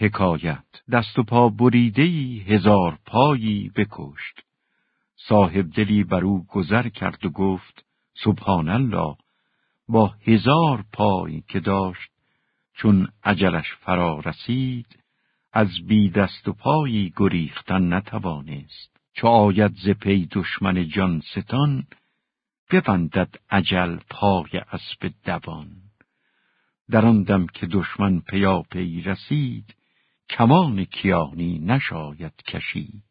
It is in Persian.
حکایت. دست و پا بریدهی هزار پایی بکشت. صاحب دلی بر او گذر کرد و گفت سبحان الله با هزار پای که داشت چون عجلش فرا رسید از بی دست و پایی گریختن نتوانست. چو آید ز پی دشمن جان ستان ببندد عجل پای اسب دوان. در آن دم که دشمن پیاپی رسید کمان کیانی نشاید کشید.